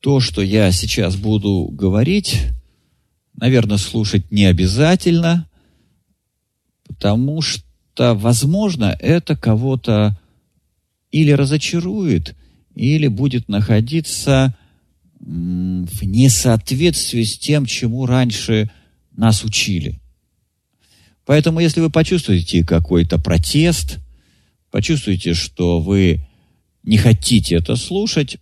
то, что я сейчас буду говорить, наверное, слушать не обязательно, потому что, возможно, это кого-то или разочарует, или будет находиться в несоответствии с тем, чему раньше нас учили. Поэтому, если вы почувствуете какой-то протест, почувствуете, что вы не хотите это слушать,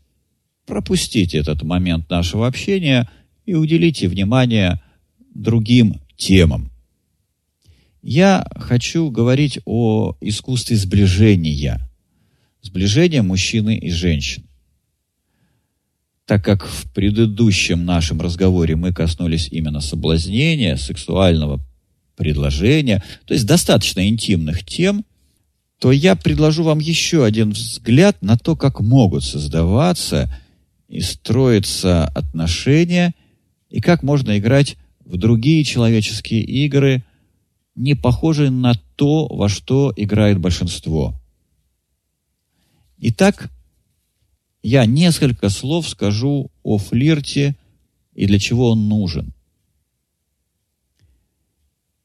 пропустите этот момент нашего общения и уделите внимание другим темам. Я хочу говорить о искусстве сближения, сближения мужчины и женщины. Так как в предыдущем нашем разговоре мы коснулись именно соблазнения, сексуального предложения, то есть достаточно интимных тем, то я предложу вам еще один взгляд на то, как могут создаваться и строиться отношения, и как можно играть в другие человеческие игры, не похожие на то, во что играет большинство. Итак, я несколько слов скажу о флирте и для чего он нужен.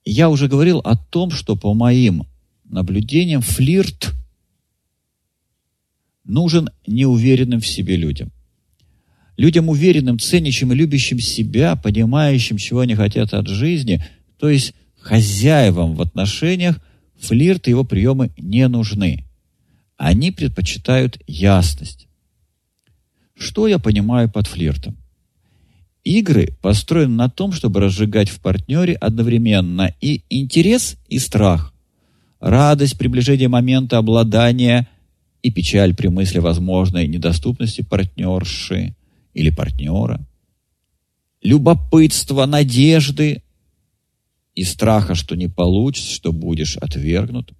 Я уже говорил о том, что по моим наблюдениям флирт нужен неуверенным в себе людям. Людям уверенным, ценящим и любящим себя, понимающим, чего они хотят от жизни, то есть хозяевам в отношениях, флирт и его приемы не нужны. Они предпочитают ясность. Что я понимаю под флиртом? Игры построены на том, чтобы разжигать в партнере одновременно и интерес, и страх, радость приближения момента обладания и печаль при мысли возможной недоступности партнерши или партнера, любопытство, надежды и страха, что не получится, что будешь отвергнут.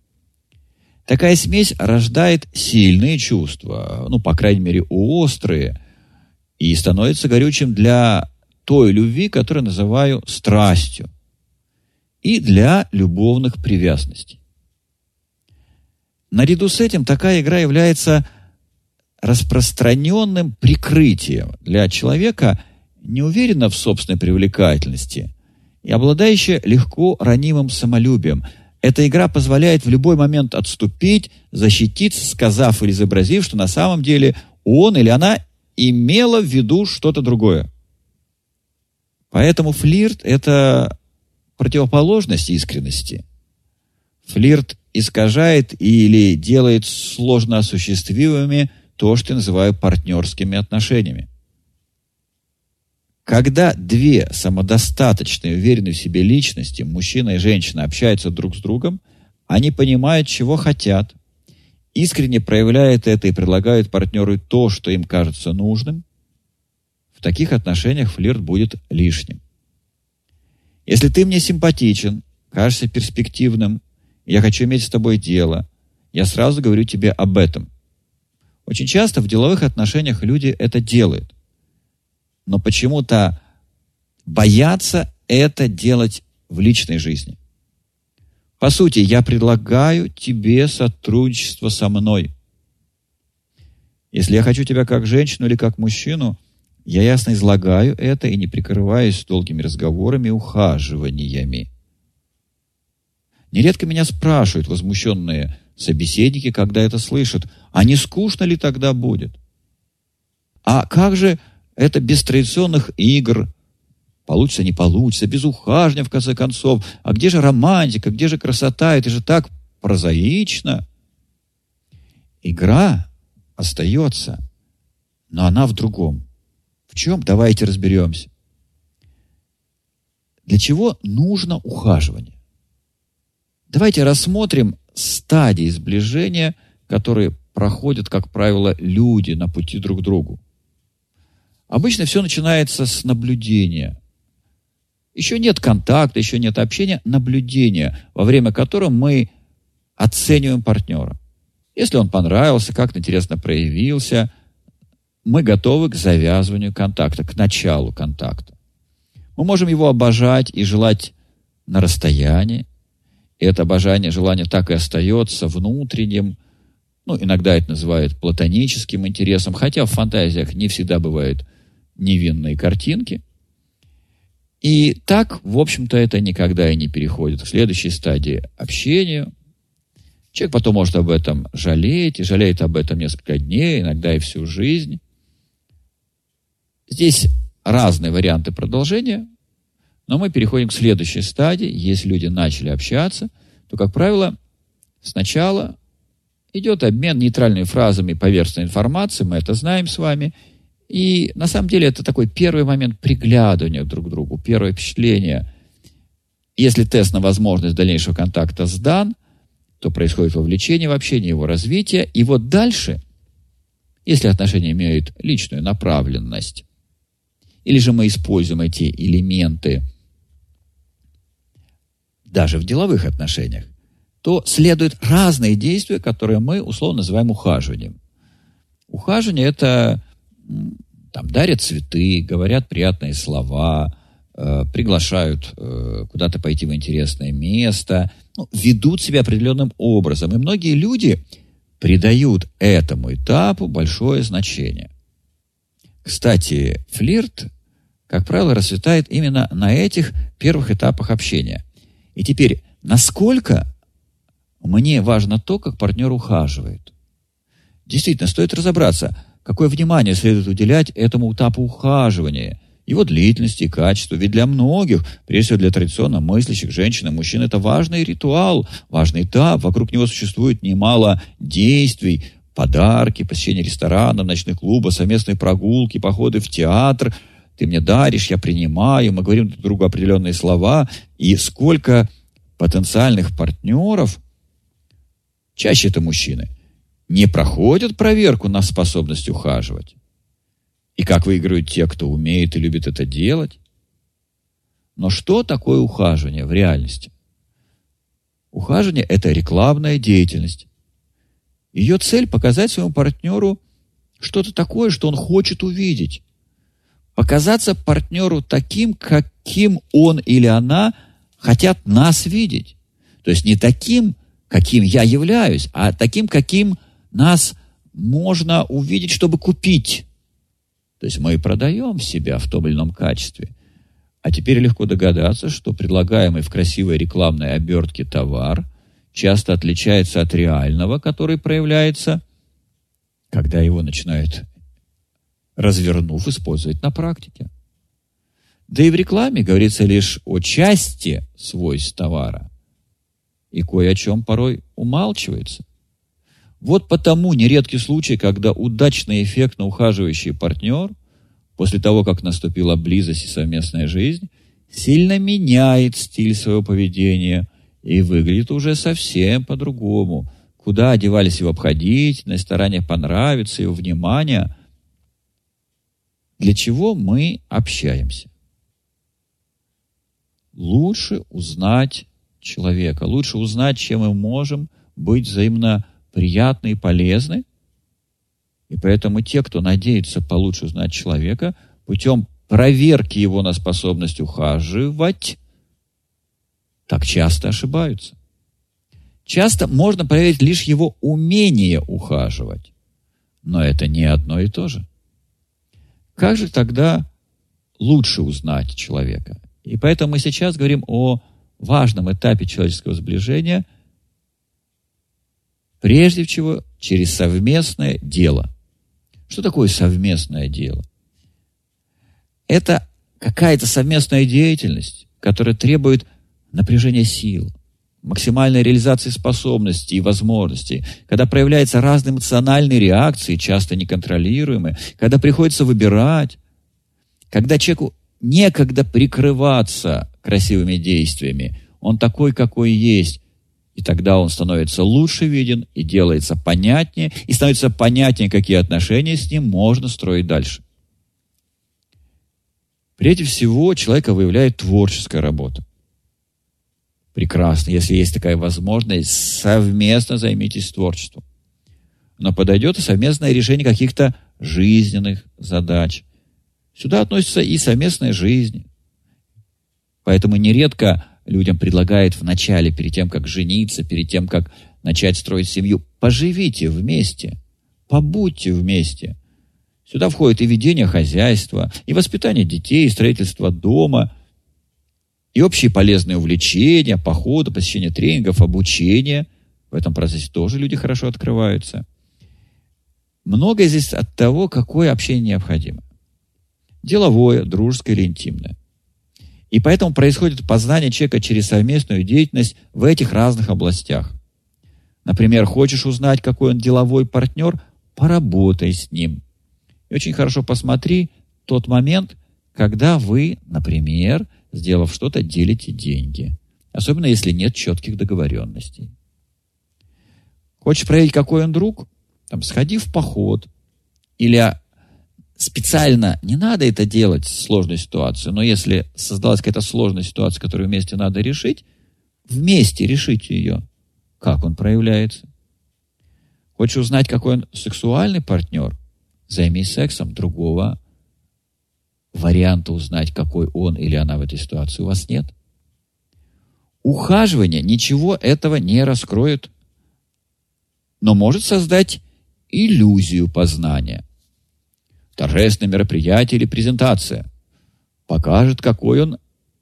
Такая смесь рождает сильные чувства, ну, по крайней мере, острые, и становится горючим для той любви, которую называю страстью, и для любовных привязанностей. Наряду с этим такая игра является распространенным прикрытием для человека, неуверенно в собственной привлекательности и обладающего легко ранимым самолюбием. Эта игра позволяет в любой момент отступить, защититься, сказав или изобразив, что на самом деле он или она имела в виду что-то другое. Поэтому флирт – это противоположность искренности. Флирт искажает или делает сложно осуществимыми то, что я называю партнерскими отношениями. Когда две самодостаточные, уверенные в себе личности, мужчина и женщина, общаются друг с другом, они понимают, чего хотят, искренне проявляют это и предлагают партнеру то, что им кажется нужным, таких отношениях флирт будет лишним. Если ты мне симпатичен, кажешься перспективным, я хочу иметь с тобой дело, я сразу говорю тебе об этом. Очень часто в деловых отношениях люди это делают. Но почему-то боятся это делать в личной жизни. По сути, я предлагаю тебе сотрудничество со мной. Если я хочу тебя как женщину или как мужчину, я ясно излагаю это и не прикрываюсь долгими разговорами и ухаживаниями. Нередко меня спрашивают возмущенные собеседники, когда это слышат, а не скучно ли тогда будет? А как же это без традиционных игр? Получится, не получится, без ухаживания, в конце концов. А где же романтика, где же красота? Это же так прозаично. Игра остается, но она в другом. В чем? Давайте разберемся. Для чего нужно ухаживание? Давайте рассмотрим стадии сближения, которые проходят, как правило, люди на пути друг к другу. Обычно все начинается с наблюдения. Еще нет контакта, еще нет общения, наблюдения, во время которого мы оцениваем партнера. Если он понравился, как интересно проявился – мы готовы к завязыванию контакта, к началу контакта. Мы можем его обожать и желать на расстоянии. И это обожание, желание так и остается внутренним. Ну, иногда это называют платоническим интересом, хотя в фантазиях не всегда бывает невинные картинки. И так, в общем-то, это никогда и не переходит к следующей стадии общения. Человек потом может об этом жалеть, и жалеет об этом несколько дней, иногда и всю жизнь. Здесь разные варианты продолжения, но мы переходим к следующей стадии. Если люди начали общаться, то, как правило, сначала идет обмен нейтральными фразами поверхностной информации, мы это знаем с вами. И на самом деле это такой первый момент приглядывания друг к другу, первое впечатление. Если тест на возможность дальнейшего контакта сдан, то происходит вовлечение в общение, его развитие. И вот дальше, если отношения имеют личную направленность, или же мы используем эти элементы даже в деловых отношениях, то следуют разные действия, которые мы условно называем ухаживанием. Ухаживание – это там, дарят цветы, говорят приятные слова, э, приглашают э, куда-то пойти в интересное место, ну, ведут себя определенным образом. И многие люди придают этому этапу большое значение. Кстати, флирт, как правило, расцветает именно на этих первых этапах общения. И теперь, насколько мне важно то, как партнер ухаживает. Действительно, стоит разобраться, какое внимание следует уделять этому этапу ухаживания, его длительности и качеству. Ведь для многих, прежде всего для традиционно мыслящих женщин и мужчин, это важный ритуал, важный этап. Вокруг него существует немало действий, подарки, посещение ресторанов, ночных клубов, совместные прогулки, походы в театр. Ты мне даришь, я принимаю, мы говорим друг другу определенные слова. И сколько потенциальных партнеров, чаще это мужчины, не проходят проверку на способность ухаживать. И как выигрывают те, кто умеет и любит это делать. Но что такое ухаживание в реальности? Ухаживание – это рекламная деятельность. Ее цель – показать своему партнеру что-то такое, что он хочет увидеть. Показаться партнеру таким, каким он или она хотят нас видеть. То есть не таким, каким я являюсь, а таким, каким нас можно увидеть, чтобы купить. То есть мы продаем себя в том или ином качестве. А теперь легко догадаться, что предлагаемый в красивой рекламной обертке товар часто отличается от реального, который проявляется, когда его начинают, развернув, использовать на практике. Да и в рекламе говорится лишь о части свойств товара, и кое о чем порой умалчивается. Вот потому нередки случаи, когда удачный эффектно ухаживающий партнер после того, как наступила близость и совместная жизнь, сильно меняет стиль своего поведения и выглядит уже совсем по-другому. Куда одевались его обходительность, старание понравиться, его внимание. Для чего мы общаемся? Лучше узнать человека, лучше узнать, чем мы можем быть взаимно приятны и полезны. И поэтому те, кто надеется получше узнать человека, путем проверки его на способность ухаживать, так часто ошибаются. Часто можно проверить лишь его умение ухаживать. Но это не одно и то же. Как же тогда лучше узнать человека? И поэтому мы сейчас говорим о важном этапе человеческого сближения – Прежде всего, через совместное дело. Что такое совместное дело? Это какая-то совместная деятельность, которая требует напряжения сил, максимальной реализации способностей и возможностей, когда проявляются разные эмоциональные реакции, часто неконтролируемые, когда приходится выбирать, когда человеку некогда прикрываться красивыми действиями, он такой, какой есть, и тогда он становится лучше виден и делается понятнее, и становится понятнее, какие отношения с ним можно строить дальше. Прежде всего, человека выявляет творческая работа. Прекрасно, если есть такая возможность, совместно займитесь творчеством. Но подойдет и совместное решение каких-то жизненных задач. Сюда относится и совместная жизнь. Поэтому нередко людям предлагает в начале, перед тем, как жениться, перед тем, как начать строить семью, поживите вместе, побудьте вместе. Сюда входит и ведение хозяйства, и воспитание детей, и строительство дома, и общие полезные увлечения, походы, посещение тренингов, обучение. В этом процессе тоже люди хорошо открываются. Многое здесь от того, какое общение необходимо. Деловое, дружеское или интимное. И поэтому происходит познание человека через совместную деятельность в этих разных областях. Например, хочешь узнать, какой он деловой партнер, поработай с ним. И очень хорошо посмотри тот момент, когда вы, например, сделав что-то, делите деньги. Особенно, если нет четких договоренностей. Хочешь проверить, какой он друг? Там, сходи в поход. Или специально не надо это делать, сложную ситуацию, но если создалась какая-то сложная ситуация, которую вместе надо решить, вместе решите ее. Как он проявляется? Хочешь узнать, какой он сексуальный партнер? Займись сексом. Другого варианта узнать, какой он или она в этой ситуации у вас нет. Ухаживание ничего этого не раскроет, но может создать иллюзию познания. Торжественное мероприятие или презентация покажет, какой он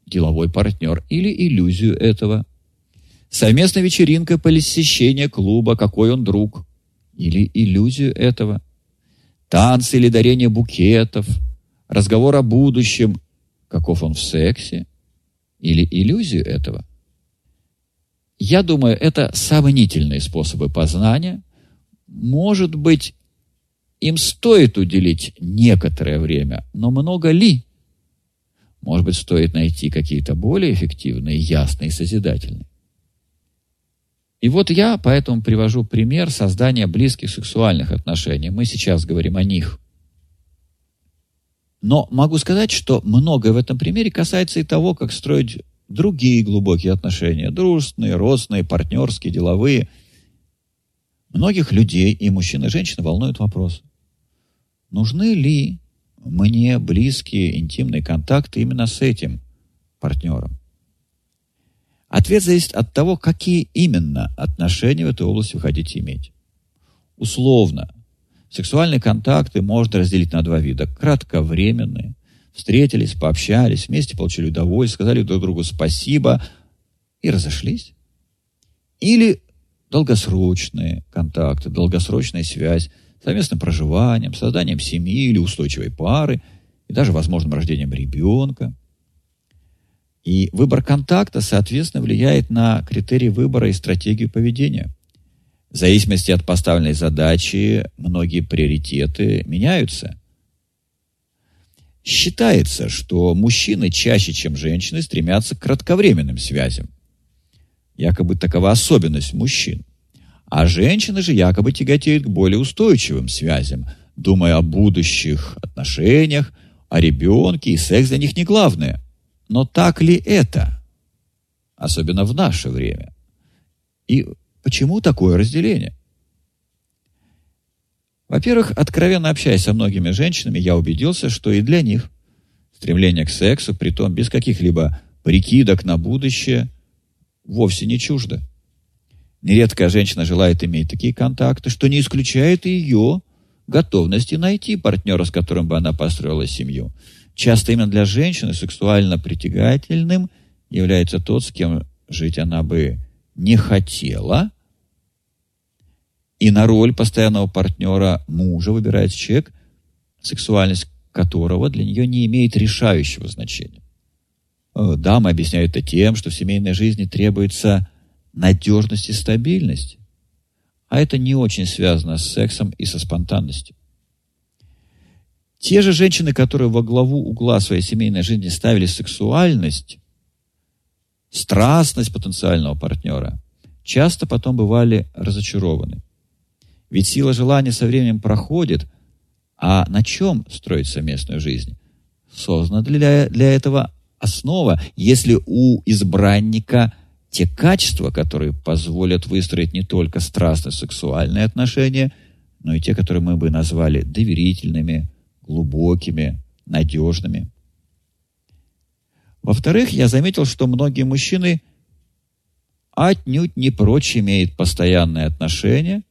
деловой партнер или иллюзию этого. Совместная вечеринка по посещение клуба, какой он друг или иллюзию этого. Танцы или дарение букетов, разговор о будущем, каков он в сексе или иллюзию этого. Я думаю, это сомнительные способы познания – может быть, им стоит уделить некоторое время, но много ли? Может быть, стоит найти какие-то более эффективные, ясные созидательные. И вот я поэтому привожу пример создания близких сексуальных отношений. Мы сейчас говорим о них. Но могу сказать, что многое в этом примере касается и того, как строить другие глубокие отношения. Дружественные, родственные, партнерские, деловые – Многих людей, и мужчин, и женщин, волнует вопрос, нужны ли мне близкие интимные контакты именно с этим партнером? Ответ зависит от того, какие именно отношения в этой области вы хотите иметь. Условно, сексуальные контакты можно разделить на два вида. Кратковременные. Встретились, пообщались, вместе получили удовольствие, сказали друг другу спасибо и разошлись. Или долгосрочные контакты, долгосрочная связь, совместным проживанием, созданием семьи или устойчивой пары, и даже возможным рождением ребенка. И выбор контакта, соответственно, влияет на критерии выбора и стратегию поведения. В зависимости от поставленной задачи многие приоритеты меняются. Считается, что мужчины чаще, чем женщины, стремятся к кратковременным связям – Якобы такова особенность мужчин. А женщины же якобы тяготеют к более устойчивым связям, думая о будущих отношениях, о ребенке, и секс для них не главное. Но так ли это? Особенно в наше время. И почему такое разделение? Во-первых, откровенно общаясь со многими женщинами, я убедился, что и для них стремление к сексу, притом без каких-либо прикидок на будущее – вовсе не чуждо. Нередко женщина желает иметь такие контакты, что не исключает ее готовности найти партнера, с которым бы она построила семью. Часто именно для женщины сексуально притягательным является тот, с кем жить она бы не хотела. И на роль постоянного партнера мужа выбирает человек, сексуальность которого для нее не имеет решающего значения. Э, дамы объясняют это тем, что в семейной жизни требуется надежность и стабильность. А это не очень связано с сексом и со спонтанностью. Те же женщины, которые во главу угла своей семейной жизни ставили сексуальность, страстность потенциального партнера, часто потом бывали разочарованы. Ведь сила желания со временем проходит, а на чем строить совместную жизнь? Создана для, для этого основа, если у избранника те качества, которые позволят выстроить не только страстно сексуальные отношения, но и те, которые мы бы назвали доверительными, глубокими, надежными. Во-вторых, я заметил, что многие мужчины отнюдь не прочь имеют постоянные отношения,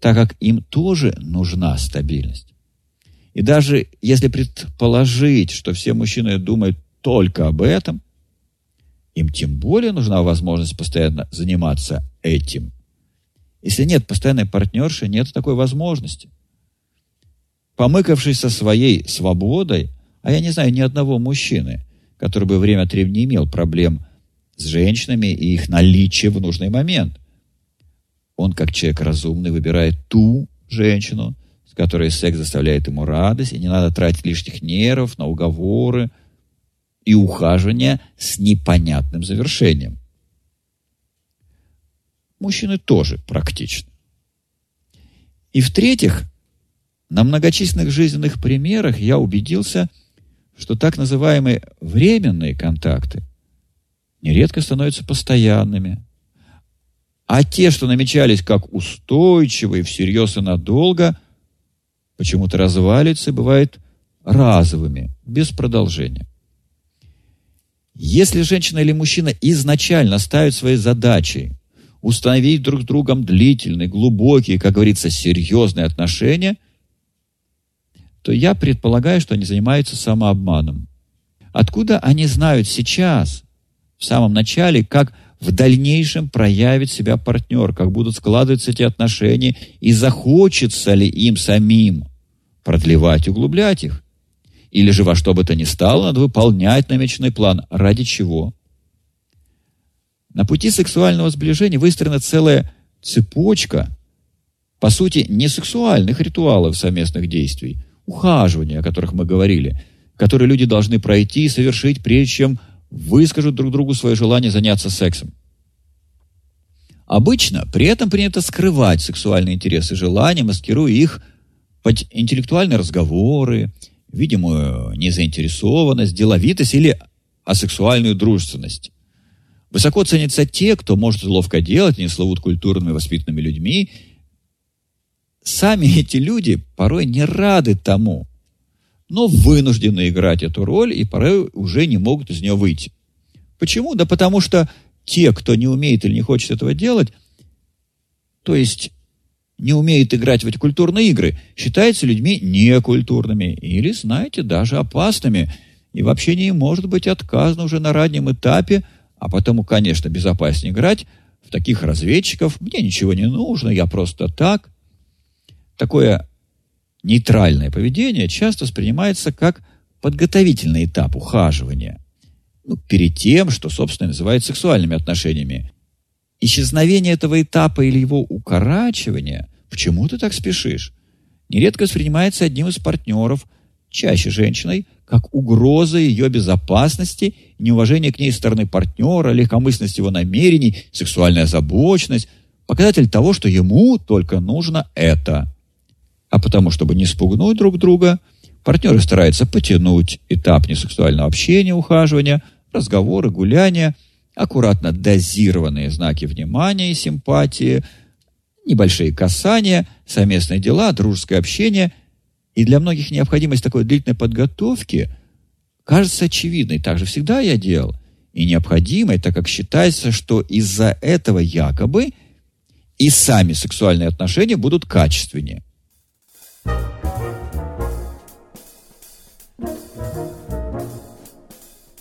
так как им тоже нужна стабильность. И даже если предположить, что все мужчины думают только об этом, им тем более нужна возможность постоянно заниматься этим. Если нет постоянной партнерши, нет такой возможности. Помыкавшись со своей свободой, а я не знаю ни одного мужчины, который бы время от времени имел проблем с женщинами и их наличие в нужный момент. Он, как человек разумный, выбирает ту женщину, с которой секс заставляет ему радость, и не надо тратить лишних нервов на уговоры и ухаживание с непонятным завершением. Мужчины тоже практичны. И в-третьих, на многочисленных жизненных примерах я убедился, что так называемые временные контакты нередко становятся постоянными. А те, что намечались как устойчивые, всерьез и надолго, почему-то развалится и бывают разовыми, без продолжения. Если женщина или мужчина изначально ставят своей задачей установить друг с другом длительные, глубокие, как говорится, серьезные отношения, то я предполагаю, что они занимаются самообманом. Откуда они знают сейчас, в самом начале, как в дальнейшем проявит себя партнер, как будут складываться эти отношения и захочется ли им самим продлевать, углублять их. Или же во что бы то ни стало, надо выполнять намеченный план. Ради чего? На пути сексуального сближения выстроена целая цепочка, по сути, не сексуальных ритуалов совместных действий, ухаживания, о которых мы говорили, которые люди должны пройти и совершить, прежде чем выскажут друг другу свое желание заняться сексом. Обычно при этом принято скрывать сексуальные интересы и желания, маскируя их под интеллектуальные разговоры, видимую незаинтересованность, деловитость или асексуальную дружественность. Высоко ценятся те, кто может ловко делать, не словут культурными воспитанными людьми. Сами эти люди порой не рады тому, но вынуждены играть эту роль и порой уже не могут из нее выйти. Почему? Да потому что те, кто не умеет или не хочет этого делать, то есть не умеет играть в эти культурные игры, считаются людьми некультурными или, знаете, даже опасными. И в общении может быть отказано уже на раннем этапе, а потому, конечно, безопаснее играть в таких разведчиков. Мне ничего не нужно, я просто так. Такое нейтральное поведение часто воспринимается как подготовительный этап ухаживания. Ну, перед тем, что, собственно, называют сексуальными отношениями. Исчезновение этого этапа или его укорачивание «почему ты так спешишь?» нередко воспринимается одним из партнеров, чаще женщиной, как угроза ее безопасности, неуважение к ней со стороны партнера, легкомысленность его намерений, сексуальная озабоченность, показатель того, что ему только нужно это. А потому, чтобы не спугнуть друг друга, партнеры стараются потянуть этап несексуального общения, ухаживания, разговоры, гуляния – аккуратно дозированные знаки внимания и симпатии, небольшие касания, совместные дела, дружеское общение. И для многих необходимость такой длительной подготовки кажется очевидной. Так же всегда я делал. И необходимой, так как считается, что из-за этого якобы и сами сексуальные отношения будут качественнее. you